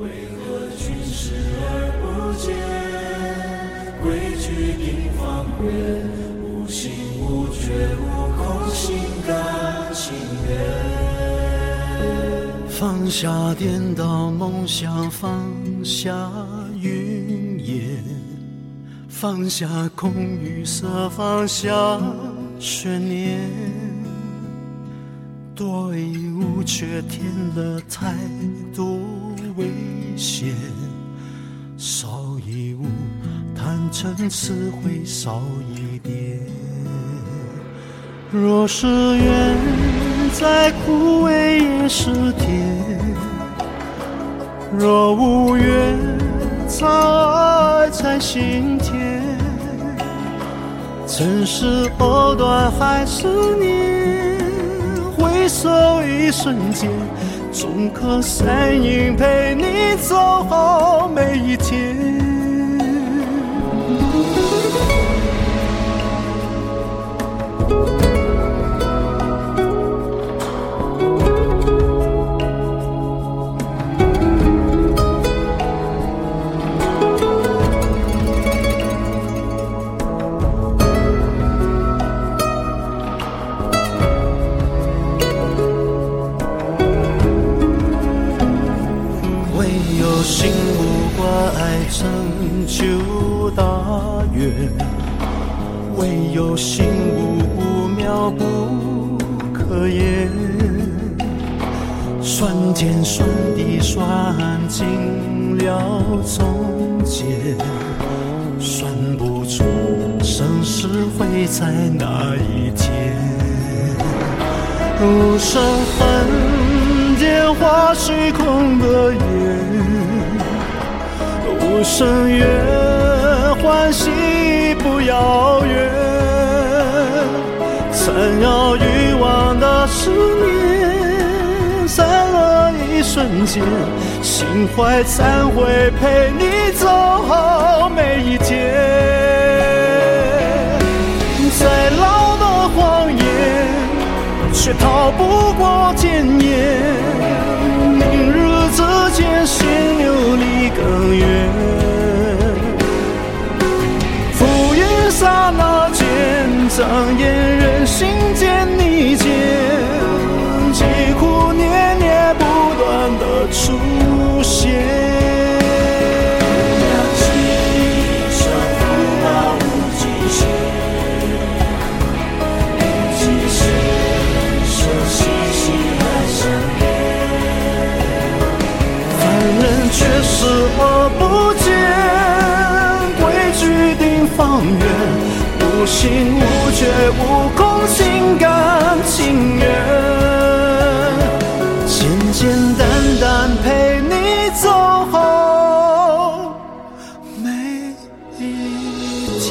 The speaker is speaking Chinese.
为何君视而不见？规矩定方圆，无心无觉无空心甘情愿。放下颠倒梦想，放下云烟，放下空与色，放下悬念。多一却添了太多危险，少一物坦诚词汇少一点。若是缘，再苦味也是甜；若无缘，再爱在心田。曾是藕断还是念，回首一瞬间，总可身影陪你走好每一天。有心无挂碍，成就大愿；唯有心无不妙，不可言。算天算地算尽了终结，算不出生死会在哪一天。无声恨，电话虚空的缘，无声怨，欢喜不遥远。曾有欲望的思念，散了一瞬间，心怀忏悔，陪你走好每一天。却逃不过检验。明日之间，心流离更远。浮云刹那间，睁眼人心间你见，疾苦念念不断的出永远无心无觉无空，心甘情愿，简简单单陪你走好每一天。